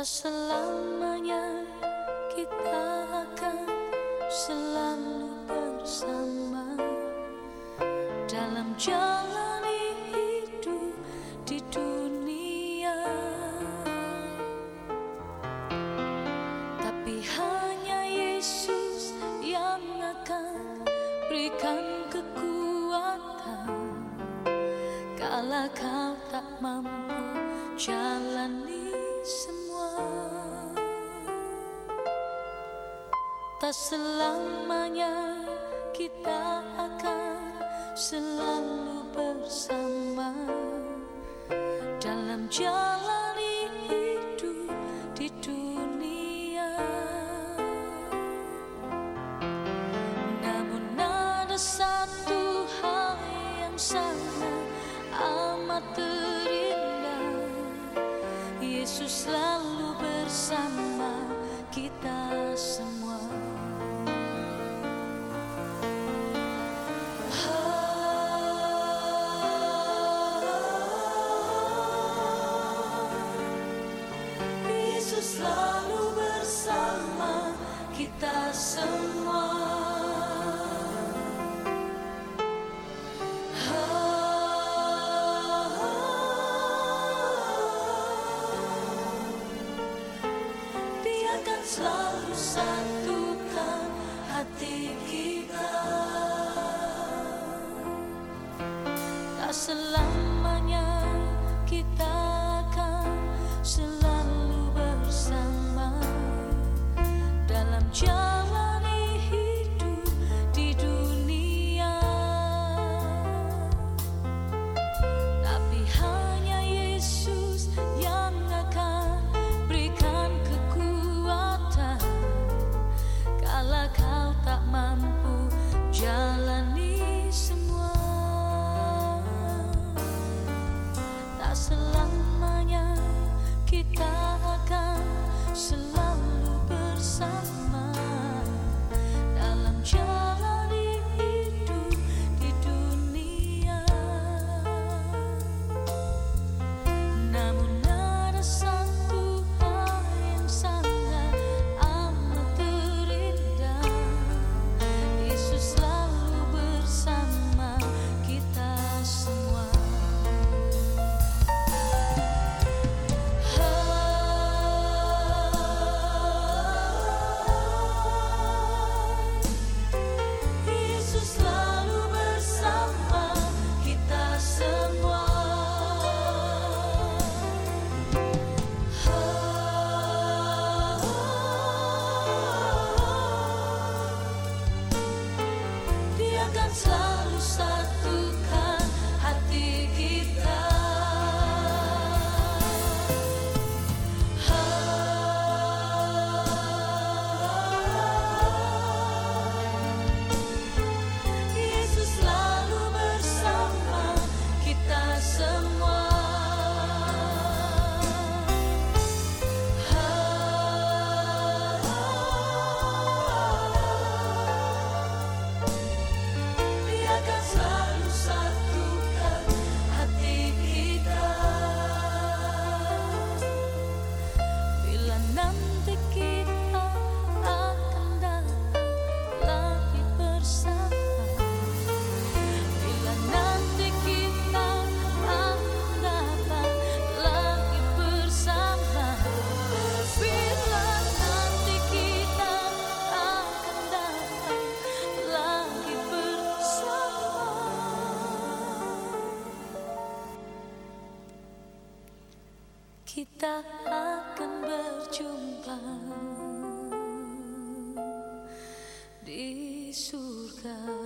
Tak selamanya kita akan selalu bersama Dalam jalani hidup di dunia? Tapi hanya Yesus yang akan berikan kekuatan. Kala kau tak mampu jalani semua Tak selamanya kita akan selalu bersama. Dalam jalani hidup di dunia. Namun ada satu hal yang sangat amat terindah. Yesus selalu bersama kita kita semua. Biarkan selalu satukan jalani Kita akan berjumpa di surga